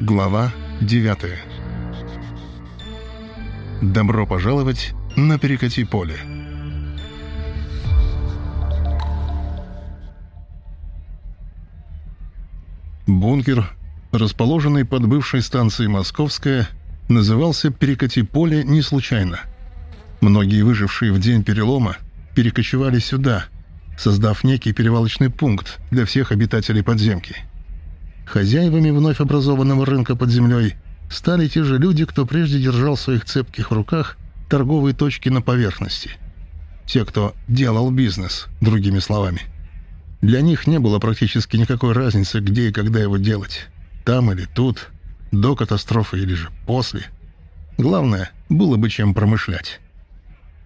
Глава 9 Добро пожаловать на Перекати поле. Бункер, расположенный под бывшей станцией Московская, назывался Перекати поле не случайно. Многие выжившие в день перелома перекочевали сюда, создав некий перевалочный пункт для всех обитателей подземки – Хозяевами вновь образованного рынка под землей стали те же люди, кто прежде держал в своих цепких руках торговые точки на поверхности. Те, кто делал бизнес, другими словами. Для них не было практически никакой разницы, где и когда его делать. Там или тут, до катастрофы или же после. Главное, было бы чем промышлять.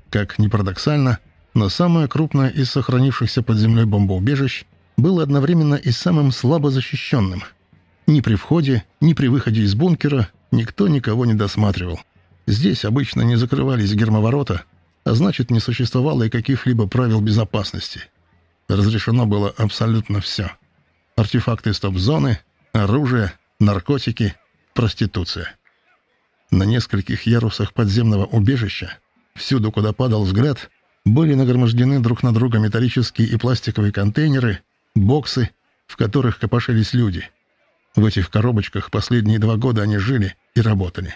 Как ни парадоксально, но самое крупное из сохранившихся под землей бомбоубежищ было одновременно и самым слабо защищенным. Ни при входе, ни при выходе из бункера никто никого не досматривал. Здесь обычно не закрывались гермоворота, а значит, не существовало и каких-либо правил безопасности. Разрешено было абсолютно все. Артефакты стоп-зоны, оружие, наркотики, проституция. На нескольких ярусах подземного убежища, всюду, куда падал взгляд, были нагромождены друг на друга металлические и пластиковые контейнеры, боксы, в которых копошились люди. В этих коробочках последние два года они жили и работали.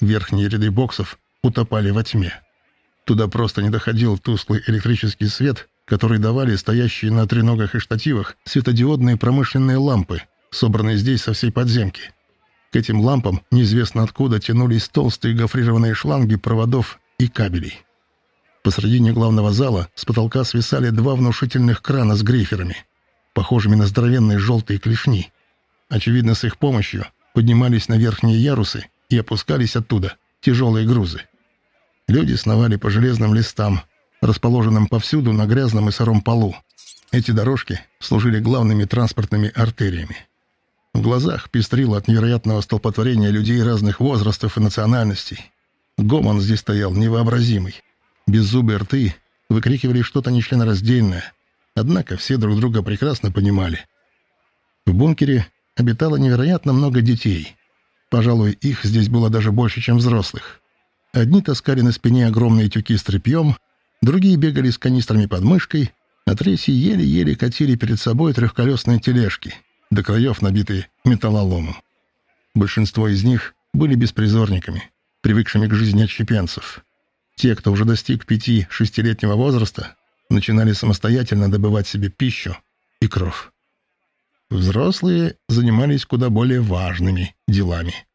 Верхние ряды боксов утопали во тьме. Туда просто не доходил тусклый электрический свет, который давали стоящие на треногах и штативах светодиодные промышленные лампы, собранные здесь со всей подземки. К этим лампам неизвестно откуда тянулись толстые гофрированные шланги проводов и кабелей. Посредине главного зала с потолка свисали два внушительных крана с грейферами, похожими на здоровенные желтые клешни. Очевидно, с их помощью поднимались на верхние ярусы и опускались оттуда тяжелые грузы. Люди сновали по железным листам, расположенным повсюду на грязном и сыром полу. Эти дорожки служили главными транспортными артериями. В глазах пестрило от невероятного столпотворения людей разных возрастов и национальностей. Гомон здесь стоял невообразимый. Беззубые рты выкрикивали что-то нечленораздельное, однако все друг друга прекрасно понимали. В бункере обитало невероятно много детей. Пожалуй, их здесь было даже больше, чем взрослых. Одни таскали на спине огромные тюки с тряпьем, другие бегали с канистрами под мышкой, а третьи еле-еле катили перед собой трехколесные тележки, до краев набитые металлоломом. Большинство из них были беспризорниками, привыкшими к жизни отщепенцев. Те, кто уже достиг пяти-шестилетнего возраста, начинали самостоятельно добывать себе пищу и кровь. Взрослые занимались куда более важными делами.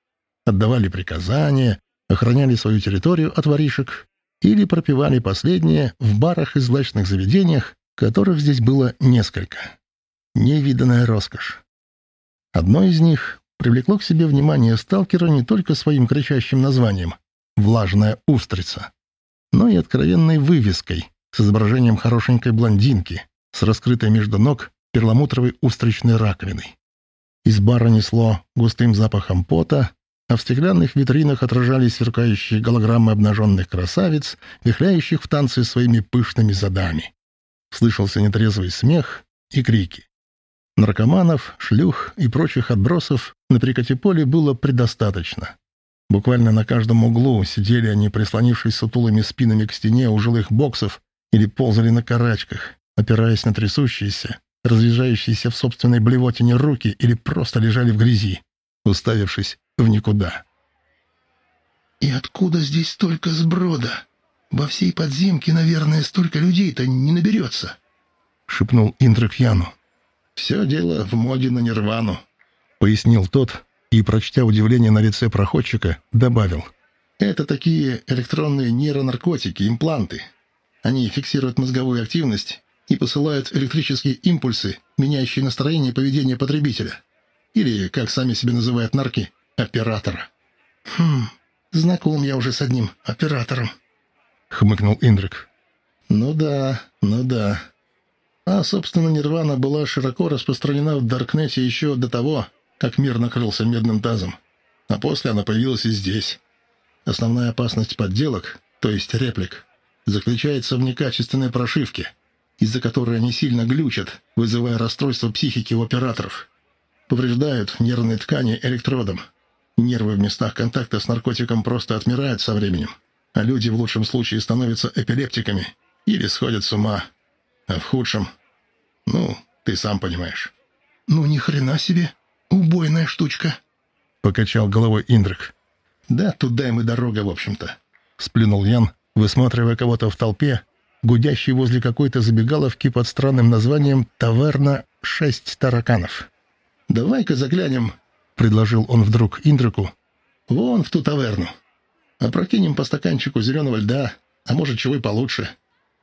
Отдавали приказания, охраняли свою территорию от воришек или пропивали последние в барах и злачных заведениях, которых здесь было несколько. Невиданная роскошь. Одно из них привлекло к себе внимание сталкера не только своим кричащим названием «Влажная устрица», но и откровенной вывеской с изображением хорошенькой блондинки с раскрытой между ног перламутровой устричной раковиной. Из бара несло густым запахом пота, а в стеклянных витринах отражались сверкающие голограммы обнаженных красавиц, вихляющих в танце своими пышными задами. Слышался нетрезвый смех и крики. Наркоманов, шлюх и прочих отбросов на Прикатиполе было предостаточно. Буквально на каждом углу сидели они, прислонившись сутулыми спинами к стене у жилых боксов или ползали на карачках, опираясь на трясущиеся, разъезжающиеся в собственной блевотине руки или просто лежали в грязи, уставившись в никуда. «И откуда здесь столько сброда? Во всей подземке, наверное, столько людей-то не наберется», — шепнул Индрак Яну. «Все дело в моде на нирвану», — пояснил тот, и, прочтя удивление на лице проходчика, добавил. «Это такие электронные нейронаркотики, импланты. Они фиксируют мозговую активность и посылают электрические импульсы, меняющие настроение и поведение потребителя. Или, как сами себя называют нарки, оператора». «Хм, знаком я уже с одним оператором», — хмыкнул Индрик. «Ну да, ну да. А, собственно, Нирвана была широко распространена в Даркнете еще до того, как мир накрылся медным тазом. А после она появилась и здесь. Основная опасность подделок, то есть реплик, заключается в некачественной прошивке, из-за которой они сильно глючат, вызывая расстройство психики у операторов. повреждают нервные ткани электродом. Нервы в местах контакта с наркотиком просто отмирают со временем, а люди в лучшем случае становятся эпилептиками или сходят с ума, а в худшем... Ну, ты сам понимаешь. «Ну, ни хрена себе! Убойная штучка!» — покачал головой Индрик. «Да, туда им и дорога, в общем-то», — сплюнул Ян, высматривая кого-то в толпе, гудящий возле какой-то забегаловки под странным названием «Таверна шесть тараканов». «Давай-ка заглянем», — предложил он вдруг Индрику. «Вон в ту таверну. Опрокинем по стаканчику зеленого льда, а может, чего и получше.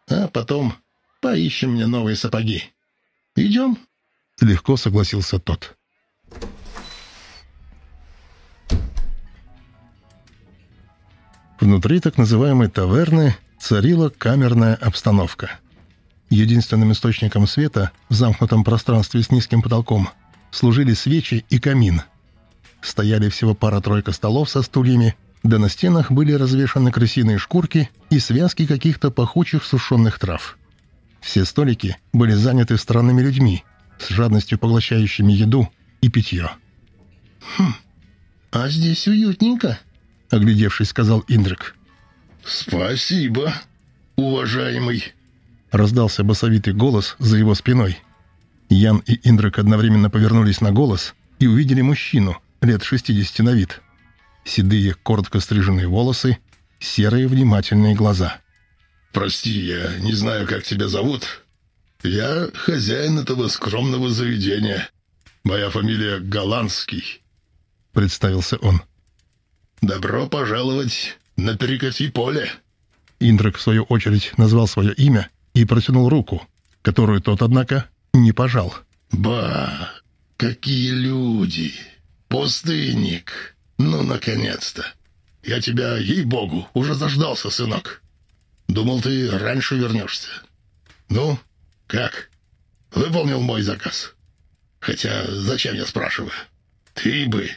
А потом поищем мне новые сапоги. Идем?» Легко согласился тот. Внутри так называемой таверны царила камерная обстановка. Единственным источником света в замкнутом пространстве с низким потолком служили свечи и камин. Стояли всего пара-тройка столов со стульями, да на стенах были развешаны крысиные шкурки и связки каких-то пахучих сушеных трав. Все столики были заняты странными людьми, с жадностью поглощающими еду и питье. «Хм, а здесь уютненько», — оглядевшись, сказал Индрик. «Спасибо, уважаемый», — раздался басовитый голос за его спиной. Ян и Индрик одновременно повернулись на голос и увидели мужчину, лет 60 на вид. Седые, коротко стриженные волосы, серые внимательные глаза. «Прости, я не знаю, как тебя зовут. Я хозяин этого скромного заведения. Моя фамилия Голландский», — представился он. «Добро пожаловать на перекати поле». Индрак, в свою очередь, назвал свое имя и протянул руку, которую тот, однако, не пожал. «Ба, какие люди! Пустынник! Ну, наконец-то! Я тебя, ей-богу, уже заждался, сынок. Думал, ты раньше вернешься. Ну, как? Выполнил мой заказ? Хотя, зачем я спрашиваю? Ты бы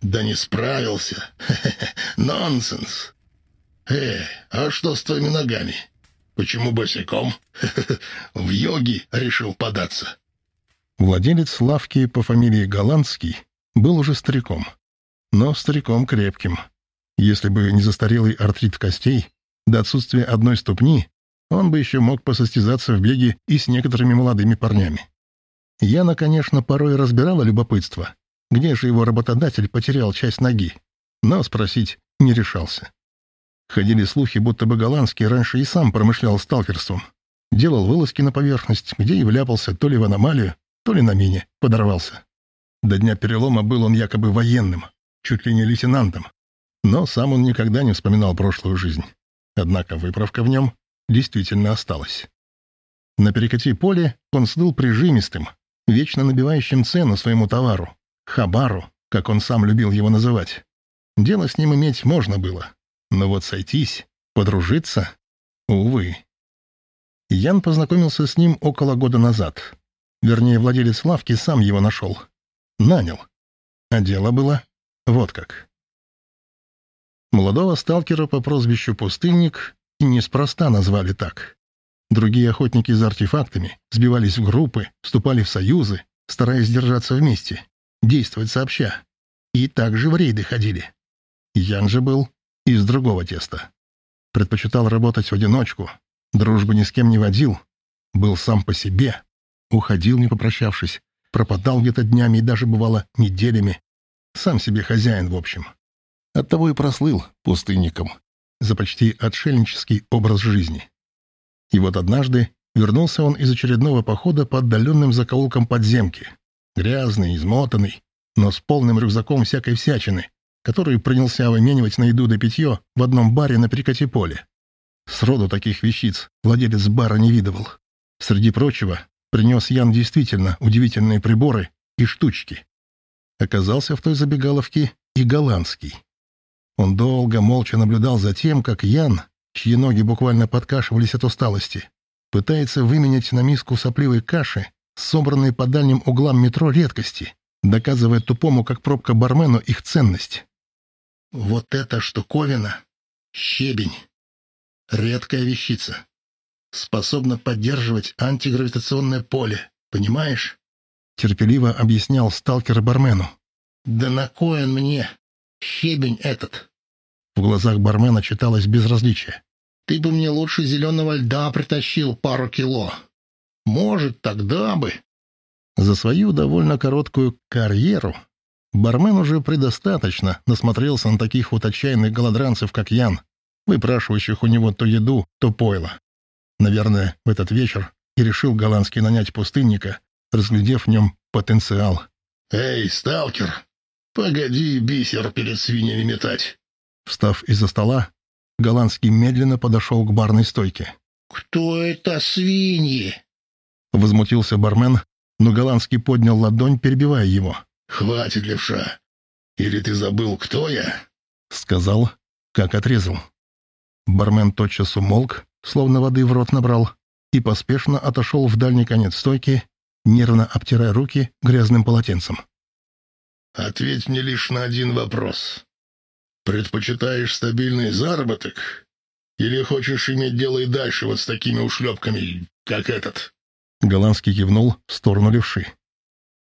да не справился. Нонсенс. Э, а что с твоими ногами? Почему босиком? В йоги решил податься. Владелец лавки по фамилии Голландский был уже стариком. Но стариком крепким. Если бы не застарелый артрит костей, до отсутствия одной ступни, он бы еще мог посостязаться в беге и с некоторыми молодыми парнями. Яна, конечно, порой разбирала любопытство, где же его работодатель потерял часть ноги, но спросить не решался. Ходили слухи, будто бы Голландский раньше и сам промышлял сталкерством. Делал вылазки на поверхность, где и вляпался то ли в аномалию, то ли на мине, подорвался. До дня перелома был он якобы военным, чуть ли не лейтенантом. Но сам он никогда не вспоминал прошлую жизнь. Однако выправка в нем действительно осталась. На перекати поле он слыл прижимистым, вечно набивающим цену своему товару, Хабару, как он сам любил его называть. Дело с ним иметь можно было. Но вот сойтись, подружиться — увы. Ян познакомился с ним около года назад. Вернее, владелец лавки сам его нашел. Нанял. А дело было вот как. Молодого сталкера по прозвищу «Пустынник» неспроста назвали так. Другие охотники за артефактами сбивались в группы, вступали в союзы, стараясь держаться вместе действовать сообща. И также в рейды ходили. Ян же был из другого теста. Предпочитал работать в одиночку, дружбы ни с кем не водил, был сам по себе, уходил, не попрощавшись, пропадал где-то днями и даже, бывало, неделями. Сам себе хозяин, в общем. Оттого и прослыл пустынником за почти отшельнический образ жизни. И вот однажды вернулся он из очередного похода по отдаленным закоулкам подземки, грязный, измотанный, но с полным рюкзаком всякой всячины, который принялся выменивать на еду да питье в одном баре на перекати поле. Сроду таких вещиц владелец бара не видывал. Среди прочего, принес Ян действительно удивительные приборы и штучки. Оказался в той забегаловке и голландский. Он долго, молча наблюдал за тем, как Ян, чьи ноги буквально подкашивались от усталости, пытается выменять на миску сопливой каши собранные по дальним углам метро редкости, доказывая тупому, как пробка бармену, их ценность. Вот эта штуковина — щебень. Редкая вещица. Способна поддерживать антигравитационное поле, понимаешь? терпеливо объяснял сталкер бармену. «Да на кой он мне? Щебень этот!» В глазах бармена читалось безразличие. «Ты бы мне лучше зеленого льда притащил пару кило. Может, тогда бы...» За свою довольно короткую карьеру бармен уже предостаточно насмотрелся на таких вот отчаянных голодранцев, как Ян, выпрашивающих у него то еду, то пойло. Наверное, в этот вечер и решил голландский нанять пустынника, разглядев в нем потенциал. «Эй, сталкер, погоди бисер перед свиньями метать!» Встав из-за стола, голландский медленно подошел к барной стойке. «Кто это свиньи?» Возмутился бармен, но голландский поднял ладонь, перебивая его. «Хватит, левша! Или ты забыл, кто я?» Сказал, как отрезал. Бармен тотчас умолк, словно воды в рот набрал, и поспешно отошел в дальний конец стойки, нервно обтирая руки грязным полотенцем. «Ответь мне лишь на один вопрос. Предпочитаешь стабильный заработок или хочешь иметь дело и дальше вот с такими ушлепками, как этот?» Голландский кивнул в сторону левши.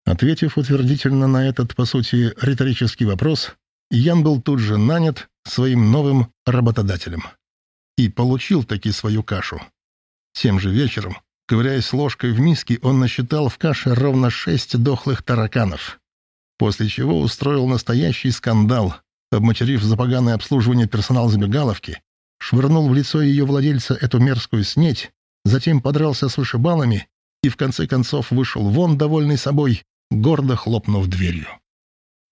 Ответив утвердительно на этот, по сути, риторический вопрос, Ян был тут же нанят своим новым работодателем. И получил таки свою кашу. Тем же вечером, ковыряясь ложкой в миске, он насчитал в каше ровно шесть дохлых тараканов. После чего устроил настоящий скандал, обматерив за поганое обслуживание персонал забегаловки, швырнул в лицо ее владельца эту мерзкую снеть, затем подрался с вышибалами и в конце концов вышел вон, довольный собой, гордо хлопнув дверью.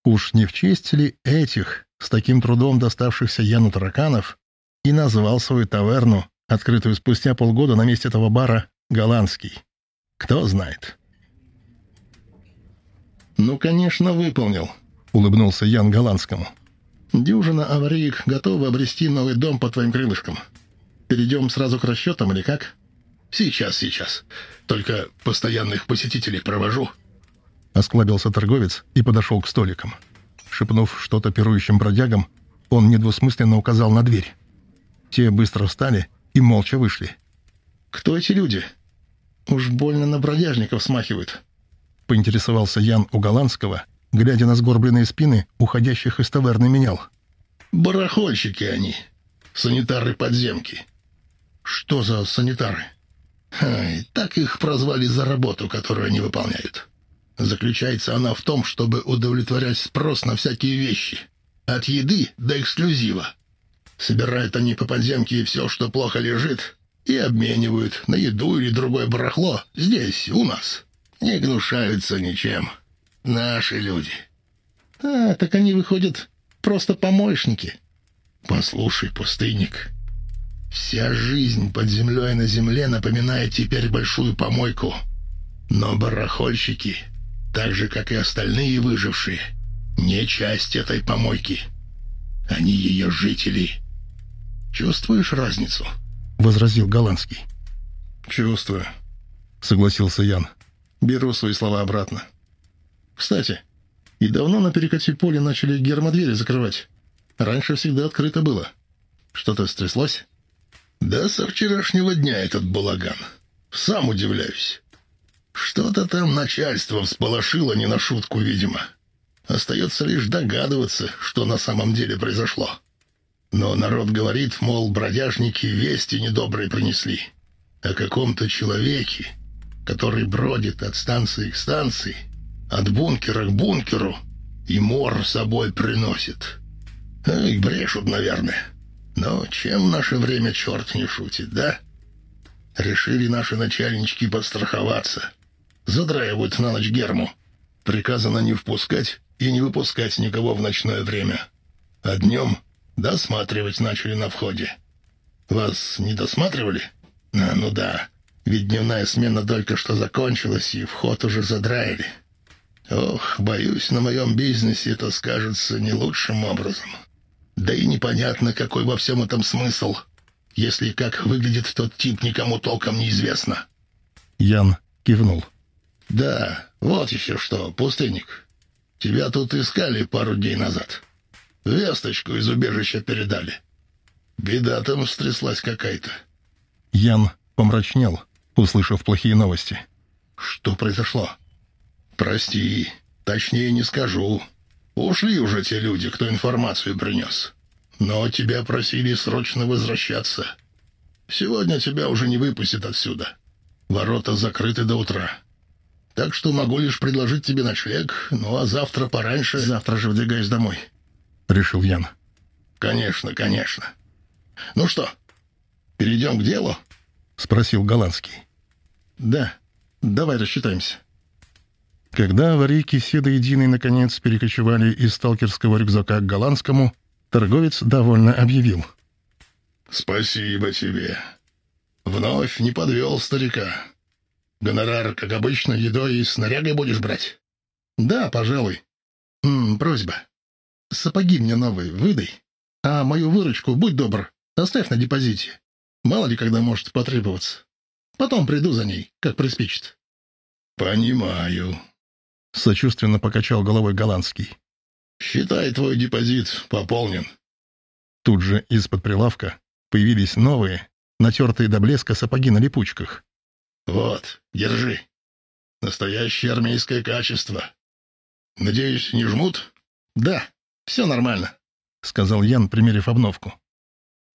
Уж не в честь ли этих, с таким трудом доставшихся Яну тараканов, и назвал свою таверну открытую спустя полгода на месте этого бара «Голландский». Кто знает. «Ну, конечно, выполнил», — улыбнулся Ян Голландскому. «Дюжина авариек готова обрести новый дом по твоим крылышкам. Перейдем сразу к расчетам или как?» «Сейчас, сейчас. Только постоянных посетителей провожу». Осклабился торговец и подошел к столикам. Шепнув что-то пирующим бродягам, он недвусмысленно указал на дверь. Те быстро встали и молча вышли. «Кто эти люди? Уж больно на бродяжников смахивают», — поинтересовался Ян у Голландского, глядя на сгорбленные спины уходящих из таверны менял. «Барахольщики они, санитары подземки». «Что за санитары?» Так их прозвали за работу, которую они выполняют. Заключается она в том, чтобы удовлетворять спрос на всякие вещи. От еды до эксклюзива. Собирают они по подземке все, что плохо лежит, и обменивают на еду или другое барахло здесь, у нас. Не гнушаются ничем. Наши люди. А, так они выходят просто помощники. Послушай, пустынник, вся жизнь под землей на земле напоминает теперь большую помойку. Но барахольщики, так же, как и остальные выжившие, не часть этой помойки. Они ее жители — Чувствуешь разницу?» — возразил Голландский. «Чувствую», — согласился Ян. «Беру свои слова обратно. Кстати, и давно на перекате поле начали гермодвери закрывать. Раньше всегда открыто было. Что-то стряслось?» «Да со вчерашнего дня этот балаган. Сам удивляюсь. Что-то там начальство всполошило не на шутку, видимо. Остается лишь догадываться, что на самом деле произошло». Но народ говорит, мол, бродяжники вести недобрые принесли. О каком-то человеке, который бродит от станции к станции, от бункера к бункеру, и мор с собой приносит. Эй, брешут, наверное. Но чем наше время черт не шутит, да? Решили наши начальнички подстраховаться. Задраивают на ночь герму. Приказано не впускать и не выпускать никого в ночное время. А днем Досматривать начали на входе. Вас не досматривали? А, ну да. Ведь дневная смена только что закончилась, и вход уже задраили. Ох, боюсь, на моем бизнесе это скажется не лучшим образом. Да и непонятно, какой во всем этом смысл, если как выглядит тот тип, никому толком неизвестно. Ян кивнул. Да, вот еще что, пустынник. Тебя тут искали пару дней назад. Весточку из убежища передали. Беда там стряслась какая-то. Ян помрачнел, услышав плохие новости. Что произошло? «Прости, точнее не скажу. Ушли уже те люди, кто информацию принес. Но тебя просили срочно возвращаться. Сегодня тебя уже не выпустят отсюда. Ворота закрыты до утра. Так что могу лишь предложить тебе ночлег, ну а завтра пораньше...» «Завтра же вдвигаюсь домой», — решил Ян. «Конечно, конечно. Ну что, перейдем к делу?» — спросил Голландский. «Да, давай рассчитаемся». Когда аварийки до единой наконец перекочевали из сталкерского рюкзака к голландскому, торговец довольно объявил. «Спасибо тебе. Вновь не подвел старика. Гонорар, как обычно, едой и снарягой будешь брать?» «Да, пожалуй. М -м, просьба. Сапоги мне новые выдай, а мою выручку, будь добр, оставь на депозите. Мало ли когда может потребоваться. Потом приду за ней, как приспичит». «Понимаю», — сочувственно покачал головой голландский. «Считай, твой депозит пополнен». Тут же из-под прилавка появились новые, натертые до блеска сапоги на липучках. «Вот, держи. Настоящее армейское качество. Надеюсь, не жмут?» «Да, все нормально», — сказал Ян, примерив обновку.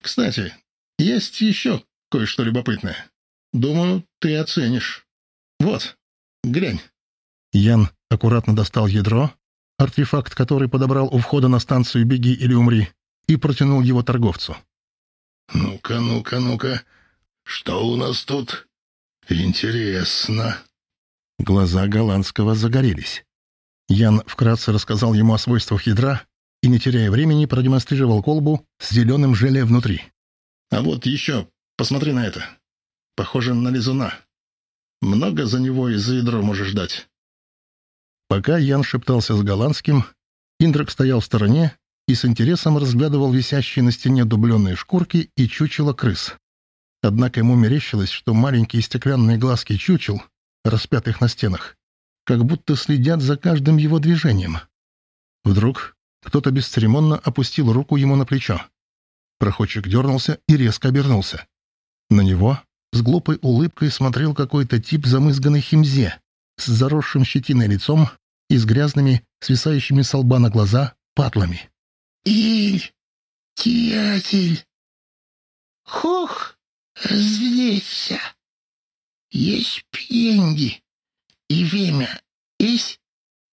«Кстати, есть еще кое-что любопытное. Думаю, ты оценишь. Вот, глянь». Ян аккуратно достал ядро, артефакт, который подобрал у входа на станцию «Беги или умри», и протянул его торговцу. «Ну-ка, ну-ка, ну-ка, что у нас тут? Интересно». Глаза голландского загорелись. Ян вкратце рассказал ему о свойствах ядра и, не теряя времени, продемонстрировал колбу с зеленым желе внутри. «А вот еще, посмотри на это. Похоже на лизуна. Много за него и за ядро можешь дать». Пока Ян шептался с голландским, Индрак стоял в стороне и с интересом разглядывал висящие на стене дубленные шкурки и чучело крыс. Однако ему мерещилось, что маленькие стеклянные глазки чучел, распятых на стенах, как будто следят за каждым его движением. Вдруг кто-то бесцеремонно опустил руку ему на плечо. Проходчик дернулся и резко обернулся. На него с глупой улыбкой смотрел какой-то тип замызганной химзе, с заросшим щетиной лицом и с грязными, свисающими с лба на глаза, патлами. «Иль, тиатель, хох, развлечься. Есть пенги, и время есть,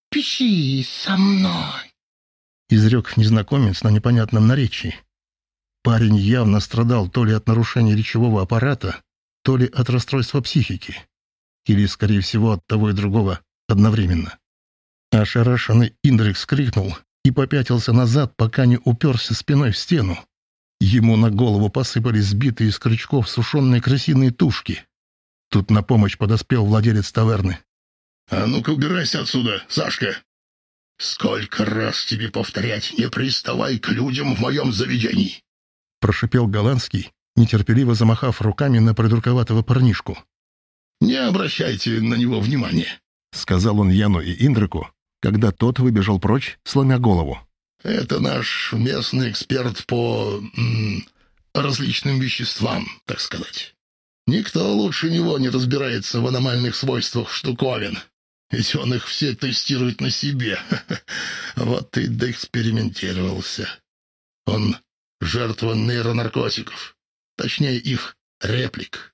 пиши со мной», — изрек незнакомец на непонятном наречии. Парень явно страдал то ли от нарушения речевого аппарата, то ли от расстройства психики. Или, скорее всего, от того и другого одновременно. Ошарашенный Индрик крикнул и попятился назад, пока не уперся спиной в стену. Ему на голову посыпались сбитые из крючков сушеные крысиные тушки. Тут на помощь подоспел владелец таверны. «А ну-ка убирайся отсюда, Сашка! Сколько раз тебе повторять, не приставай к людям в моем заведении!» Прошипел Голландский, нетерпеливо замахав руками на придурковатого парнишку. «Не обращайте на него внимания», — сказал он Яну и Индрику, когда тот выбежал прочь, сломя голову. «Это наш местный эксперт по... М, различным веществам, так сказать. Никто лучше него не разбирается в аномальных свойствах штуковин, ведь он их все тестирует на себе. Вот и доэкспериментировался. Он жертва нейронаркотиков, точнее их реплик».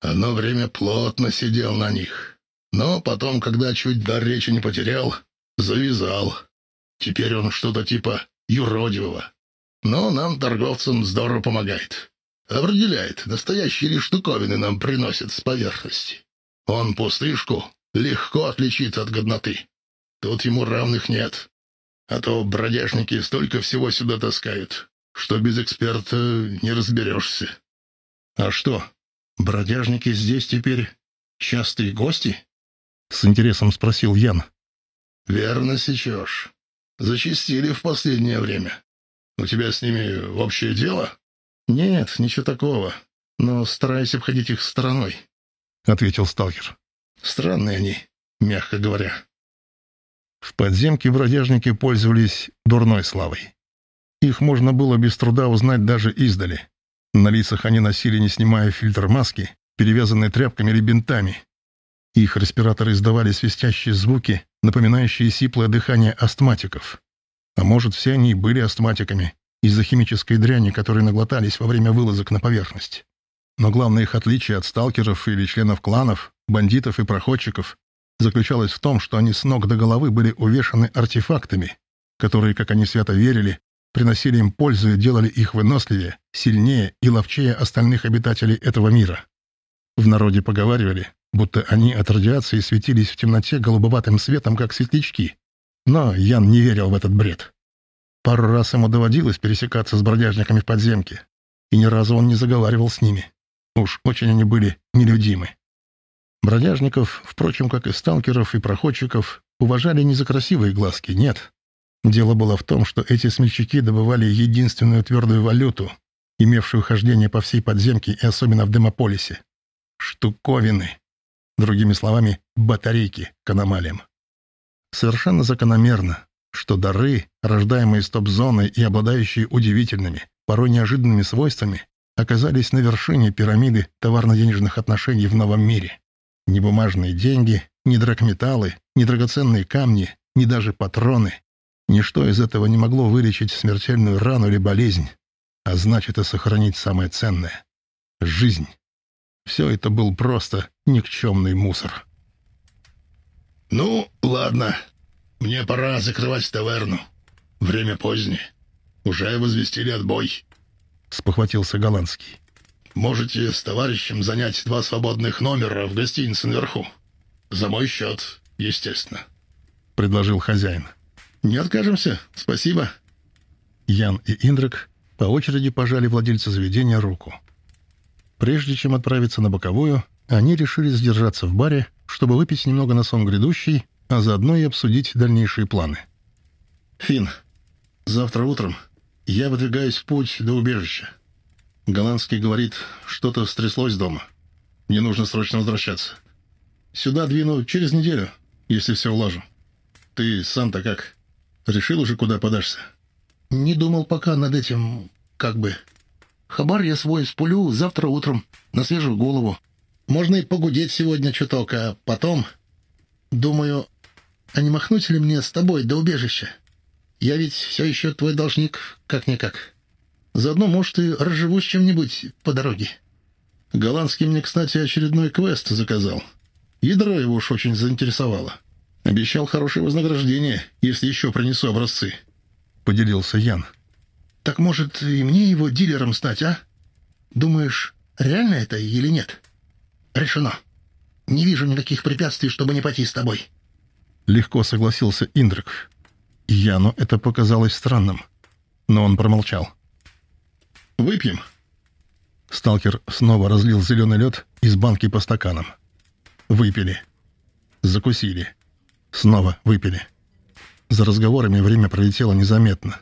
Одно время плотно сидел на них. Но потом, когда чуть дар речи не потерял, завязал. Теперь он что-то типа юродивого. Но нам, торговцам, здорово помогает. Определяет, настоящие ли штуковины нам приносят с поверхности. Он пустышку легко отличит от годноты. Тут ему равных нет. А то бродяжники столько всего сюда таскают, что без эксперта не разберешься. А что, «Бродяжники здесь теперь частые гости?» — с интересом спросил Ян. «Верно сечешь. Зачистили в последнее время. У тебя с ними общее дело?» «Нет, ничего такого. Но стараюсь обходить их стороной», — ответил сталкер. «Странные они, мягко говоря». В подземке бродяжники пользовались дурной славой. Их можно было без труда узнать даже издали. На лицах они носили, не снимая фильтр маски, перевязанные тряпками или бинтами. Их респираторы издавали свистящие звуки, напоминающие сиплое дыхание астматиков. А может, все они были астматиками из-за химической дряни, которые наглотались во время вылазок на поверхность. Но главное их отличие от сталкеров или членов кланов, бандитов и проходчиков заключалось в том, что они с ног до головы были увешаны артефактами, которые, как они свято верили, приносили им пользу и делали их выносливее, сильнее и ловчее остальных обитателей этого мира. В народе поговаривали, будто они от радиации светились в темноте голубоватым светом, как светлячки. Но Ян не верил в этот бред. Пару раз ему доводилось пересекаться с бродяжниками в подземке, и ни разу он не заговаривал с ними. Уж очень они были нелюдимы. Бродяжников, впрочем, как и сталкеров и проходчиков, уважали не за красивые глазки, нет. Дело было в том, что эти смельчаки добывали единственную твердую валюту, имевшую хождение по всей подземке и особенно в Демополисе. Штуковины. Другими словами, батарейки к аномалиям. Совершенно закономерно, что дары, рождаемые стоп-зоной и обладающие удивительными, порой неожиданными свойствами, оказались на вершине пирамиды товарно-денежных отношений в новом мире. Ни бумажные деньги, ни драгметаллы, ни драгоценные камни, ни даже патроны. Ничто из этого не могло вылечить смертельную рану или болезнь, а значит и сохранить самое ценное — жизнь. Все это был просто никчемный мусор. «Ну, ладно. Мне пора закрывать таверну. Время позднее. Уже возвестили отбой», — спохватился Голландский. «Можете с товарищем занять два свободных номера в гостинице наверху. За мой счет, естественно», — предложил хозяин. «Не откажемся. Спасибо». Ян и Индрик по очереди пожали владельца заведения руку. Прежде чем отправиться на боковую, они решили сдержаться в баре, чтобы выпить немного на сон грядущий, а заодно и обсудить дальнейшие планы. «Финн, завтра утром я выдвигаюсь в путь до убежища. Голландский говорит, что-то стряслось дома. Мне нужно срочно возвращаться. Сюда двину через неделю, если все улажу. Ты сам-то как? Решил уже, куда подашься?» «Не думал пока над этим, как бы...» Хабар я свой спулю завтра утром, на свежую голову. Можно и погудеть сегодня чуток, а потом... Думаю, а не махнуть ли мне с тобой до убежища? Я ведь все еще твой должник, как-никак. Заодно, может, и разживусь чем-нибудь по дороге. Голландский мне, кстати, очередной квест заказал. Ядро его уж очень заинтересовало. Обещал хорошее вознаграждение, если еще принесу образцы. Поделился Ян. — так может, и мне его дилером стать, а? Думаешь, реально это или нет? Решено. Не вижу никаких препятствий, чтобы не пойти с тобой. Легко согласился Индрик. Яну это показалось странным, но он промолчал. «Выпьем». Сталкер снова разлил зеленый лед из банки по стаканам. Выпили. Закусили. Снова выпили. За разговорами время пролетело незаметно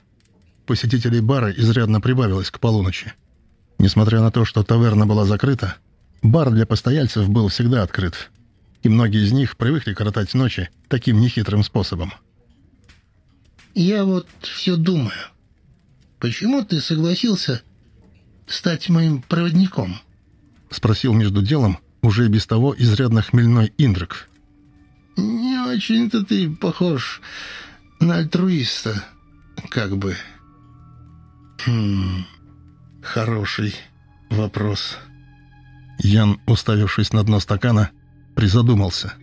посетителей бара изрядно прибавилось к полуночи. Несмотря на то, что таверна была закрыта, бар для постояльцев был всегда открыт, и многие из них привыкли коротать ночи таким нехитрым способом. «Я вот все думаю, почему ты согласился стать моим проводником?» — спросил между делом уже без того изрядно хмельной Индрик. «Не очень-то ты похож на альтруиста, как бы...» Хм, хороший вопрос. Ян, уставившись на дно стакана, призадумался.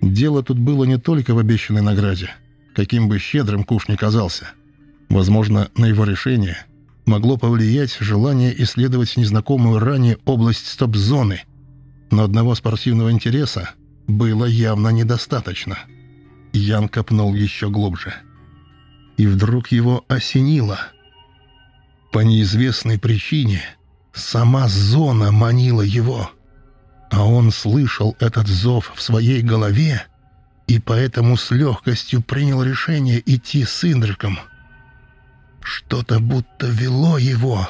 Дело тут было не только в обещанной награде, каким бы щедрым куш ни казался. Возможно, на его решение могло повлиять желание исследовать незнакомую ранее область стоп-зоны, но одного спортивного интереса было явно недостаточно. Ян копнул еще глубже. И вдруг его осенило — по неизвестной причине сама зона манила его, а он слышал этот зов в своей голове и поэтому с легкостью принял решение идти с Индриком. Что-то будто вело его,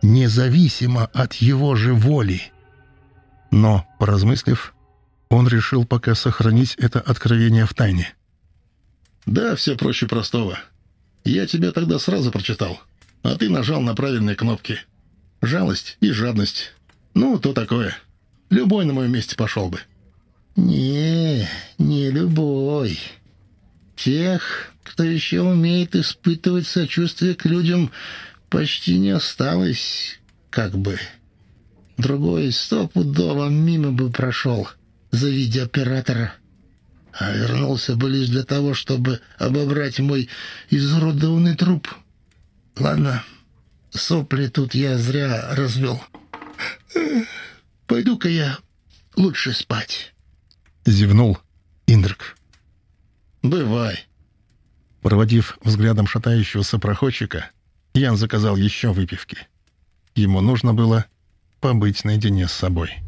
независимо от его же воли. Но, поразмыслив, он решил пока сохранить это откровение в тайне. «Да, все проще простого. Я тебя тогда сразу прочитал а ты нажал на правильные кнопки. Жалость и жадность. Ну, то такое. Любой на моем месте пошел бы». «Не, не любой». Тех, кто еще умеет испытывать сочувствие к людям, почти не осталось, как бы. Другой стопудово мимо бы прошел, завидя оператора. А вернулся бы лишь для того, чтобы обобрать мой изуродованный труп. Ладно, сопли тут я зря развел. Пойду-ка я лучше спать. Зевнул Индрик. «Бывай». Проводив взглядом шатающегося проходчика, Ян заказал еще выпивки. Ему нужно было побыть наедине с собой.